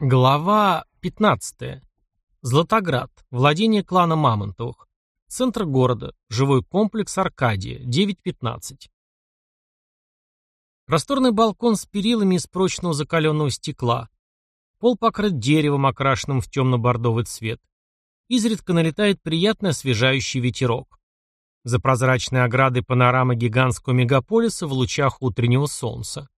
Глава 15. Златоград. Владение клана Мамонтовых. Центр города. Жилой комплекс Аркадия. 9.15. Просторный балкон с перилами из прочного закаленного стекла. Пол покрыт деревом, окрашенным в темно-бордовый цвет. Изредка налетает приятный освежающий ветерок. За прозрачной оградой панорама гигантского мегаполиса в лучах утреннего солнца.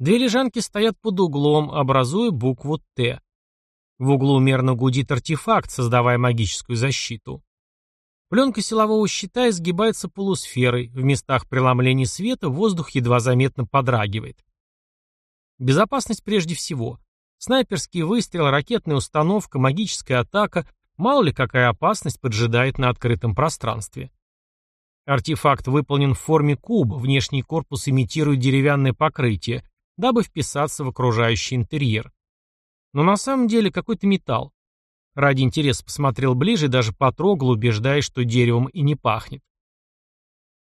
Две лежанки стоят под углом, образуя букву «Т». В углу мерно гудит артефакт, создавая магическую защиту. Пленка силового щита изгибается полусферой, в местах преломления света воздух едва заметно подрагивает. Безопасность прежде всего. Снайперский выстрел, ракетная установка, магическая атака, мало ли какая опасность поджидает на открытом пространстве. Артефакт выполнен в форме куба, внешний корпус имитирует деревянное покрытие, дабы вписаться в окружающий интерьер. Но на самом деле какой-то металл. Ради интереса посмотрел ближе и даже потрогал, убеждаясь, что деревом и не пахнет.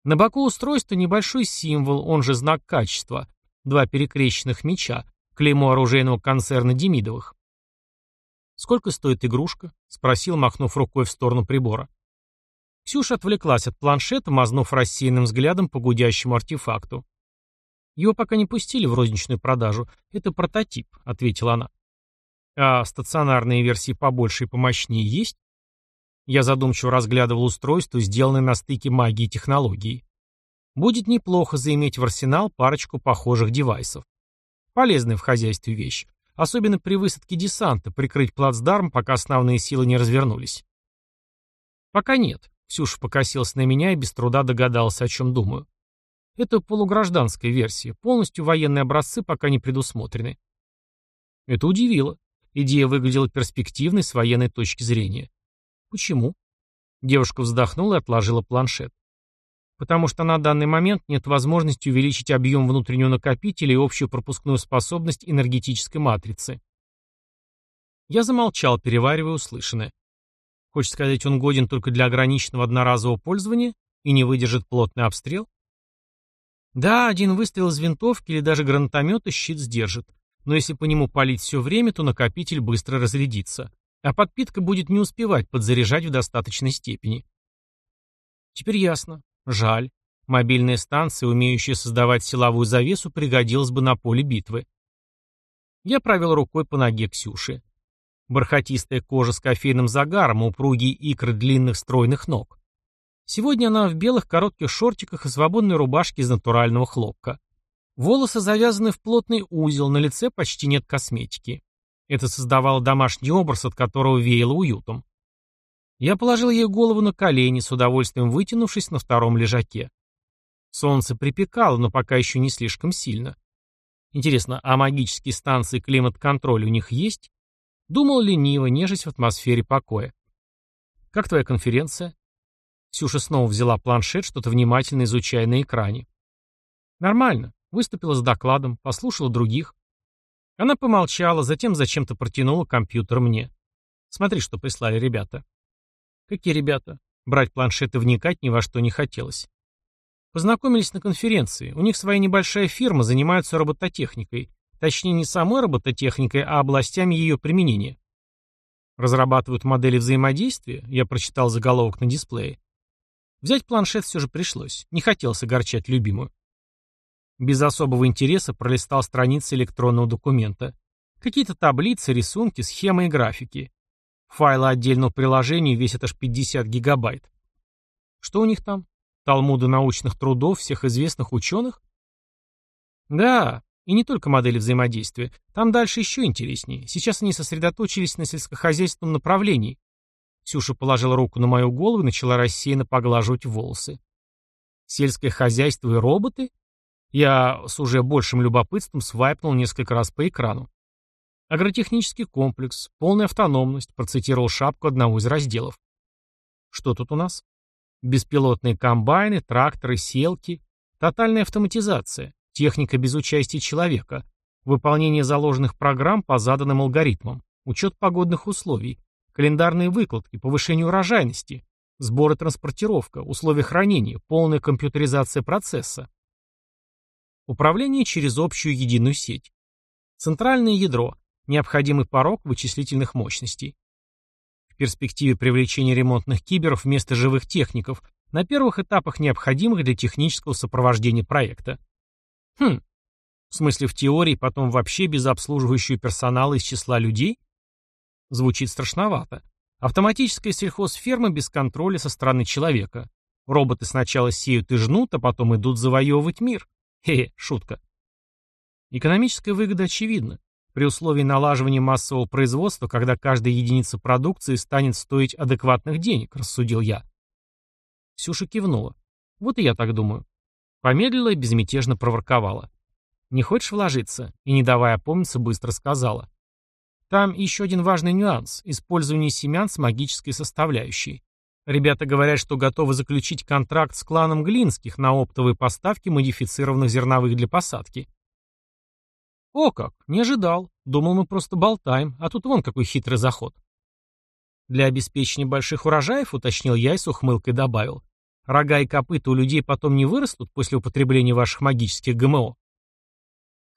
На боку устройства небольшой символ, он же знак качества, два перекрещенных меча, клеймо оружейного концерна Демидовых. «Сколько стоит игрушка?» — спросил, махнув рукой в сторону прибора. Ксюша отвлеклась от планшета, мазнув рассеянным взглядом по гудящему артефакту. Его пока не пустили в розничную продажу. Это прототип, ответила она. А стационарные версии побольше и помощнее есть? Я задумчиво разглядывал устройство, сделанное на стыке магии и технологии. Будет неплохо заиметь в арсенал парочку похожих девайсов. Полезная в хозяйстве вещь. Особенно при высадке десанта, прикрыть плацдарм, пока основные силы не развернулись. Пока нет. Ксюша покосился на меня и без труда догадался, о чем думаю. Это полугражданская версия, полностью военные образцы пока не предусмотрены. Это удивило. Идея выглядела перспективной с военной точки зрения. Почему? Девушка вздохнула и отложила планшет. Потому что на данный момент нет возможности увеличить объем внутреннего накопителя и общую пропускную способность энергетической матрицы. Я замолчал, переваривая услышанное. Хочешь сказать, он годен только для ограниченного одноразового пользования и не выдержит плотный обстрел? Да, один выстрел из винтовки или даже гранатомета щит сдержит. Но если по нему палить все время, то накопитель быстро разрядится. А подпитка будет не успевать подзаряжать в достаточной степени. Теперь ясно. Жаль. Мобильная станция, умеющая создавать силовую завесу, пригодилась бы на поле битвы. Я провел рукой по ноге Ксюши. Бархатистая кожа с кофейным загаром, упругие икры длинных стройных ног. Сегодня она в белых коротких шортиках и свободной рубашке из натурального хлопка. Волосы завязаны в плотный узел, на лице почти нет косметики. Это создавало домашний образ, от которого веяло уютом. Я положил ей голову на колени, с удовольствием вытянувшись на втором лежаке. Солнце припекало, но пока еще не слишком сильно. Интересно, а магические станции климат-контроля у них есть? Думал лениво, нежесть в атмосфере покоя. «Как твоя конференция?» Ксюша снова взяла планшет, что-то внимательно изучая на экране. Нормально. Выступила с докладом, послушала других. Она помолчала, затем зачем-то протянула компьютер мне. Смотри, что прислали ребята. Какие ребята? Брать планшет и вникать ни во что не хотелось. Познакомились на конференции. У них своя небольшая фирма, занимаются робототехникой. Точнее, не самой робототехникой, а областями ее применения. Разрабатывают модели взаимодействия, я прочитал заголовок на дисплее. Взять планшет все же пришлось. Не хотелось огорчать любимую. Без особого интереса пролистал страницы электронного документа. Какие-то таблицы, рисунки, схемы и графики. Файлы отдельного приложения весят аж 50 гигабайт. Что у них там? Талмуды научных трудов всех известных ученых? Да, и не только модели взаимодействия. Там дальше еще интереснее. Сейчас они сосредоточились на сельскохозяйственном направлении. Ксюша положила руку на мою голову и начала рассеянно поглаживать волосы. Сельское хозяйство и роботы? Я с уже большим любопытством свайпнул несколько раз по экрану. Агротехнический комплекс, полная автономность, процитировал шапку одного из разделов. Что тут у нас? Беспилотные комбайны, тракторы, селки, тотальная автоматизация, техника без участия человека, выполнение заложенных программ по заданным алгоритмам, учет погодных условий, календарные выкладки, повышение урожайности, сбор и транспортировка, условия хранения, полная компьютеризация процесса. Управление через общую единую сеть. Центральное ядро, необходимый порог вычислительных мощностей. В перспективе привлечения ремонтных киберов вместо живых техников на первых этапах необходимых для технического сопровождения проекта. Хм, в смысле в теории, потом вообще без обслуживающего персонала из числа людей? Звучит страшновато. Автоматическая сельхозферма без контроля со стороны человека. Роботы сначала сеют и жнут, а потом идут завоевывать мир. Хе, шутка. Экономическая выгода очевидна. При условии налаживания массового производства, когда каждая единица продукции станет стоить адекватных денег, рассудил я. Сюша кивнула. Вот и я так думаю. Помедлила и безмятежно проворковала. «Не хочешь вложиться?» И, не давая опомниться, быстро сказала. «Там еще один важный нюанс – использование семян с магической составляющей. Ребята говорят, что готовы заключить контракт с кланом Глинских на оптовые поставки модифицированных зерновых для посадки. О как, не ожидал. Думал, мы просто болтаем, а тут вон какой хитрый заход. Для обеспечения больших урожаев, уточнил я и с ухмылкой добавил. Рога и копыта у людей потом не вырастут после употребления ваших магических ГМО.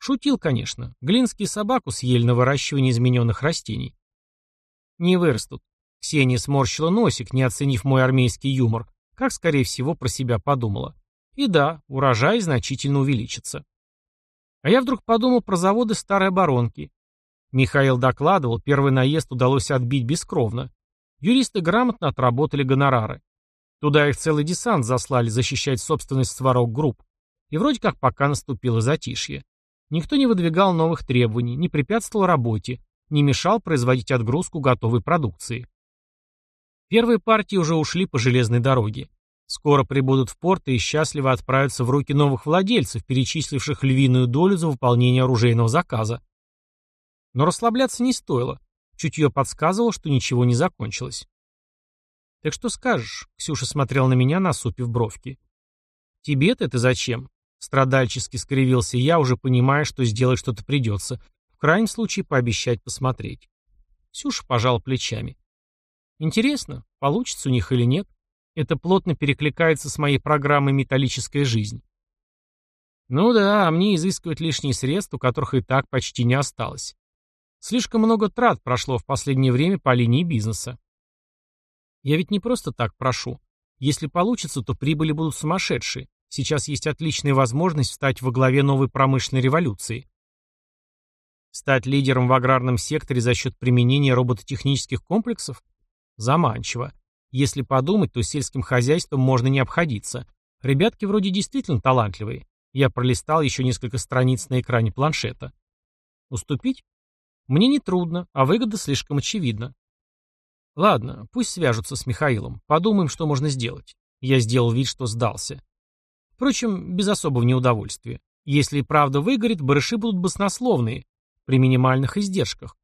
Шутил, конечно. Глинские собаку съели на выращивание измененных растений. Не вырастут. Ксения сморщила носик, не оценив мой армейский юмор, как, скорее всего, про себя подумала. И да, урожай значительно увеличится. А я вдруг подумал про заводы старой оборонки. Михаил докладывал, первый наезд удалось отбить бескровно. Юристы грамотно отработали гонорары. Туда их целый десант заслали защищать собственность сварок групп. И вроде как пока наступило затишье. Никто не выдвигал новых требований, не препятствовал работе, не мешал производить отгрузку готовой продукции. Первые партии уже ушли по железной дороге. Скоро прибудут в порт и счастливо отправятся в руки новых владельцев, перечисливших львиную долю за выполнение оружейного заказа. Но расслабляться не стоило. Чутье подсказывало, что ничего не закончилось. «Так что скажешь?» — Ксюша смотрел на меня, насупив бровки. «Тебе-то это зачем?» — страдальчески скривился я, уже понимая, что сделать что-то придется. В крайнем случае пообещать посмотреть. Ксюша пожал плечами. Интересно, получится у них или нет? Это плотно перекликается с моей программой «Металлическая жизнь». Ну да, а мне изыскивать лишние средства, которых и так почти не осталось. Слишком много трат прошло в последнее время по линии бизнеса. Я ведь не просто так прошу. Если получится, то прибыли будут сумасшедшие. Сейчас есть отличная возможность стать во главе новой промышленной революции. Стать лидером в аграрном секторе за счет применения робототехнических комплексов? Заманчиво. Если подумать, то сельским хозяйством можно не обходиться. Ребятки вроде действительно талантливые. Я пролистал еще несколько страниц на экране планшета. Уступить? Мне не трудно, а выгода слишком очевидна. Ладно, пусть свяжутся с Михаилом. Подумаем, что можно сделать. Я сделал вид, что сдался. Впрочем, без особого неудовольствия. Если и правда выгорит, барыши будут баснословные, при минимальных издержках.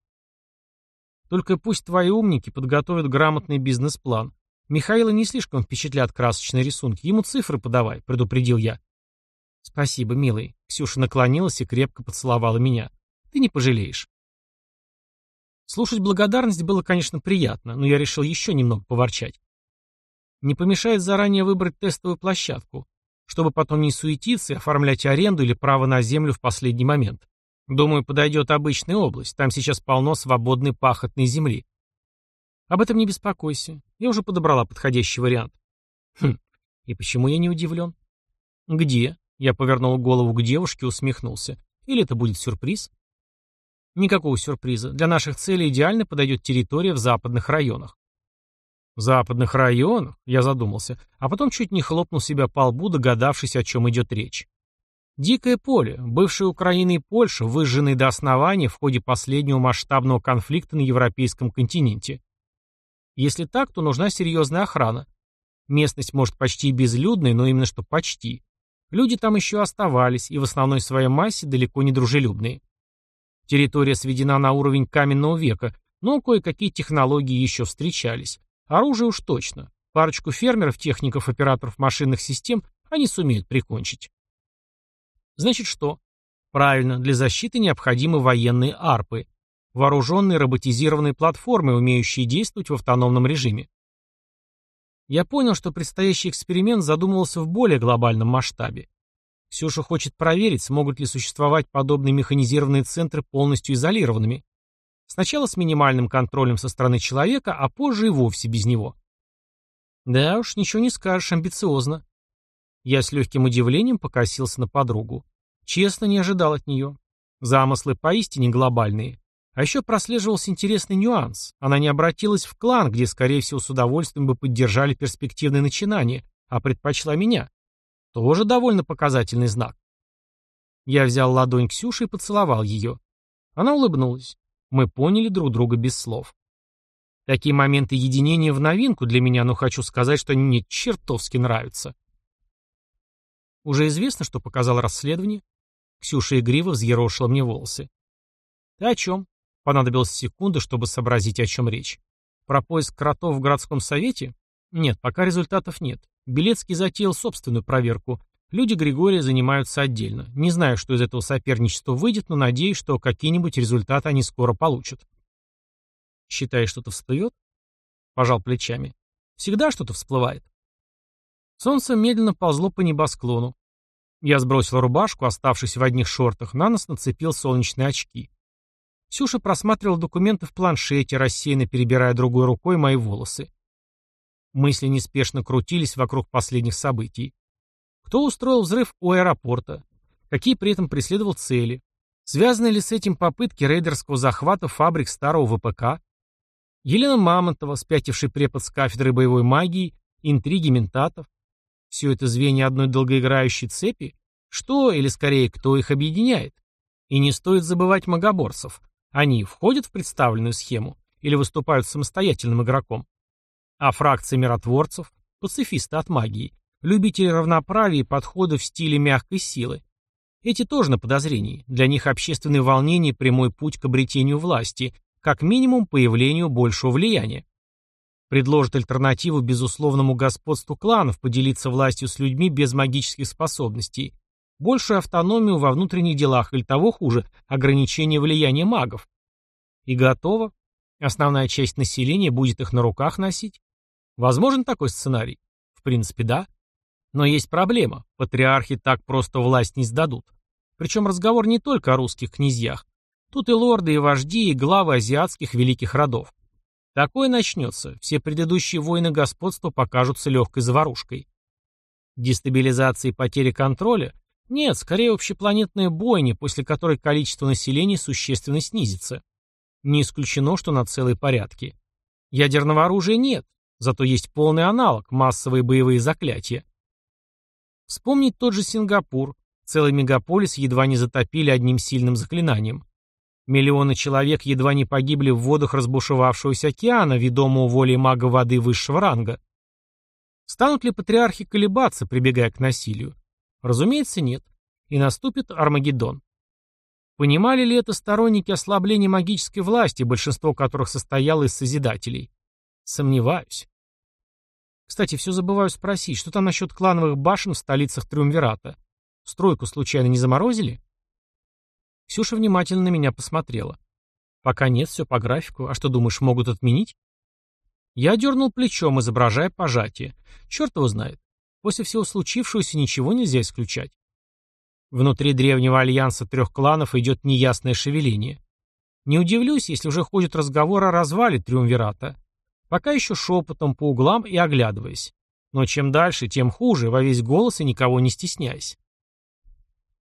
Только пусть твои умники подготовят грамотный бизнес-план. Михаила не слишком впечатлят красочные рисунки. Ему цифры подавай, предупредил я. Спасибо, милый. Ксюша наклонилась и крепко поцеловала меня. Ты не пожалеешь. Слушать благодарность было, конечно, приятно, но я решил еще немного поворчать. Не помешает заранее выбрать тестовую площадку, чтобы потом не суетиться и оформлять аренду или право на землю в последний момент. Думаю, подойдет обычная область. Там сейчас полно свободной пахотной земли. Об этом не беспокойся. Я уже подобрала подходящий вариант. Хм, и почему я не удивлен? Где? Я повернул голову к девушке и усмехнулся. Или это будет сюрприз? Никакого сюрприза. Для наших целей идеально подойдет территория в западных районах. В западных районах? Я задумался, а потом чуть не хлопнул себя по лбу, догадавшись, о чем идет речь. Дикое поле, бывшая Украина и Польша, выжженные до основания в ходе последнего масштабного конфликта на европейском континенте. Если так, то нужна серьезная охрана. Местность может почти безлюдная, но именно что почти. Люди там еще оставались, и в основной своей массе далеко не дружелюбные. Территория сведена на уровень каменного века, но кое-какие технологии еще встречались. Оружие уж точно. Парочку фермеров, техников, операторов машинных систем они сумеют прикончить. Значит что? Правильно, для защиты необходимы военные арпы. Вооруженные роботизированные платформы, умеющие действовать в автономном режиме. Я понял, что предстоящий эксперимент задумывался в более глобальном масштабе. Ксюша хочет проверить, смогут ли существовать подобные механизированные центры полностью изолированными. Сначала с минимальным контролем со стороны человека, а позже и вовсе без него. Да уж, ничего не скажешь, амбициозно. Я с легким удивлением покосился на подругу. Честно, не ожидал от нее. Замыслы поистине глобальные. А еще прослеживался интересный нюанс. Она не обратилась в клан, где, скорее всего, с удовольствием бы поддержали перспективные начинания, а предпочла меня. Тоже довольно показательный знак. Я взял ладонь Ксюши и поцеловал ее. Она улыбнулась. Мы поняли друг друга без слов. Такие моменты единения в новинку для меня, но хочу сказать, что они мне чертовски нравятся. Уже известно, что показало расследование. Ксюша игриво взъерошила мне волосы. Ты о чем? Понадобилась секунда, чтобы сообразить, о чем речь. Про поиск кротов в городском совете? Нет, пока результатов нет. Белецкий затеял собственную проверку. Люди Григория занимаются отдельно. Не знаю, что из этого соперничества выйдет, но надеюсь, что какие-нибудь результаты они скоро получат. Считаешь, что-то всплывет? Пожал плечами. Всегда что-то всплывает. Солнце медленно ползло по небосклону. Я сбросил рубашку, оставшись в одних шортах, на нос нацепил солнечные очки. Ксюша просматривала документы в планшете, рассеянно перебирая другой рукой мои волосы. Мысли неспешно крутились вокруг последних событий. Кто устроил взрыв у аэропорта? Какие при этом преследовал цели? Связаны ли с этим попытки рейдерского захвата фабрик старого ВПК? Елена Мамонтова, спятивший препод с кафедры боевой магии, интриги ментатов, все это звенья одной долгоиграющей цепи? Что, или скорее, кто их объединяет? И не стоит забывать магоборцев. Они входят в представленную схему или выступают самостоятельным игроком? А фракция миротворцев, пацифисты от магии, любители равноправия и подхода в стиле мягкой силы. Эти тоже на подозрении. Для них общественные волнения – прямой путь к обретению власти, как минимум появлению большего влияния предложит альтернативу безусловному господству кланов поделиться властью с людьми без магических способностей, большую автономию во внутренних делах или того хуже, ограничение влияния магов. И готово. Основная часть населения будет их на руках носить. Возможен такой сценарий? В принципе, да. Но есть проблема. Патриархи так просто власть не сдадут. Причем разговор не только о русских князьях. Тут и лорды, и вожди, и главы азиатских великих родов. Такое начнется, все предыдущие войны господства покажутся легкой заварушкой. Дестабилизации и потери контроля? Нет, скорее общепланетная бойня, после которой количество населения существенно снизится. Не исключено, что на целой порядке. Ядерного оружия нет, зато есть полный аналог – массовые боевые заклятия. Вспомнить тот же Сингапур. Целый мегаполис едва не затопили одним сильным заклинанием. Миллионы человек едва не погибли в водах разбушевавшегося океана, ведомого волей мага воды высшего ранга. Станут ли патриархи колебаться, прибегая к насилию? Разумеется, нет. И наступит Армагеддон. Понимали ли это сторонники ослабления магической власти, большинство которых состояло из Созидателей? Сомневаюсь. Кстати, все забываю спросить, что там насчет клановых башен в столицах Триумвирата? Стройку случайно не заморозили? Ксюша внимательно на меня посмотрела. Пока нет, все по графику. А что думаешь, могут отменить? Я дернул плечом, изображая пожатие. Черт его знает. После всего случившегося ничего нельзя исключать. Внутри древнего альянса трех кланов идет неясное шевеление. Не удивлюсь, если уже ходит разговор о развале Триумвирата. Пока еще шепотом по углам и оглядываясь. Но чем дальше, тем хуже, во весь голос и никого не стесняясь.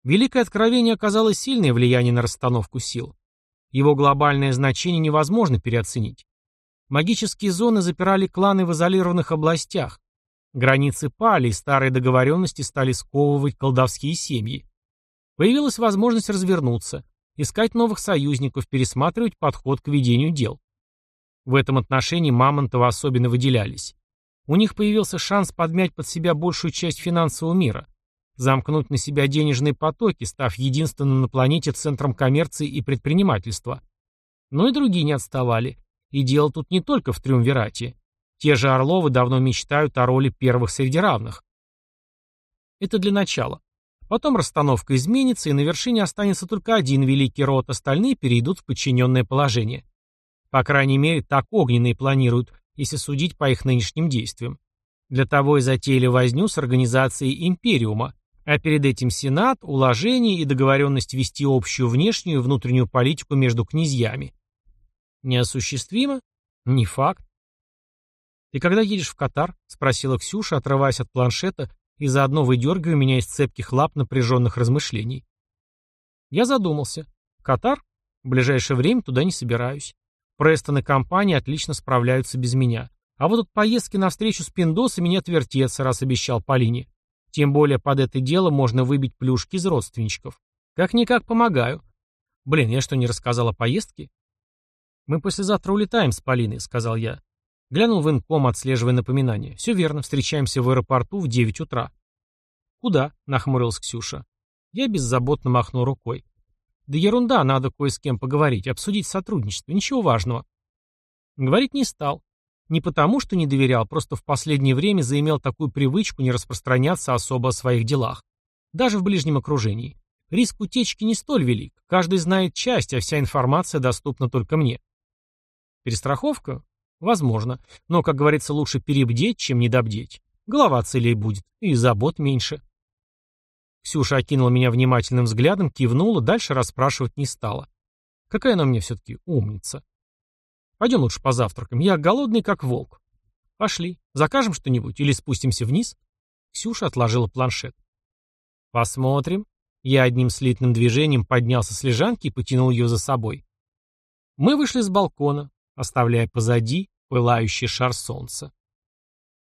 Великое откровение оказало сильное влияние на расстановку сил. Его глобальное значение невозможно переоценить. Магические зоны запирали кланы в изолированных областях. Границы пали, и старые договоренности стали сковывать колдовские семьи. Появилась возможность развернуться, искать новых союзников, пересматривать подход к ведению дел. В этом отношении Мамонтовы особенно выделялись. У них появился шанс подмять под себя большую часть финансового мира – замкнуть на себя денежные потоки, став единственным на планете центром коммерции и предпринимательства. Но и другие не отставали. И дело тут не только в Триумвирате. Те же Орловы давно мечтают о роли первых среди равных. Это для начала. Потом расстановка изменится, и на вершине останется только один великий род, остальные перейдут в подчиненное положение. По крайней мере, так огненные планируют, если судить по их нынешним действиям. Для того и затеяли возню с организацией Империума, а перед этим Сенат, уложение и договоренность вести общую внешнюю и внутреннюю политику между князьями. Неосуществимо? Не факт. «Ты когда едешь в Катар?» — спросила Ксюша, отрываясь от планшета и заодно выдергивая меня из цепких лап напряженных размышлений. Я задумался. Катар? В ближайшее время туда не собираюсь. Престон и компания отлично справляются без меня. А вот от поездки на встречу с пиндосами не отвертеться, раз обещал Полине. Тем более под это дело можно выбить плюшки из родственничков. Как-никак помогаю. Блин, я что, не рассказал о поездке? Мы послезавтра улетаем с Полиной, сказал я. Глянул в инком, отслеживая напоминание. Все верно, встречаемся в аэропорту в 9 утра. Куда? Нахмурилась Ксюша. Я беззаботно махнул рукой. Да ерунда, надо кое с кем поговорить, обсудить сотрудничество, ничего важного. Говорить не стал. Не потому, что не доверял, просто в последнее время заимел такую привычку не распространяться особо о своих делах. Даже в ближнем окружении. Риск утечки не столь велик. Каждый знает часть, а вся информация доступна только мне. Перестраховка? Возможно. Но, как говорится, лучше перебдеть, чем недобдеть. Голова целей будет, и забот меньше. Ксюша окинула меня внимательным взглядом, кивнула, дальше расспрашивать не стала. Какая она мне все-таки умница. Пойдем лучше позавтракаем. Я голодный, как волк. Пошли. Закажем что-нибудь или спустимся вниз? Ксюша отложила планшет. Посмотрим. Я одним слитным движением поднялся с лежанки и потянул ее за собой. Мы вышли с балкона, оставляя позади пылающий шар солнца.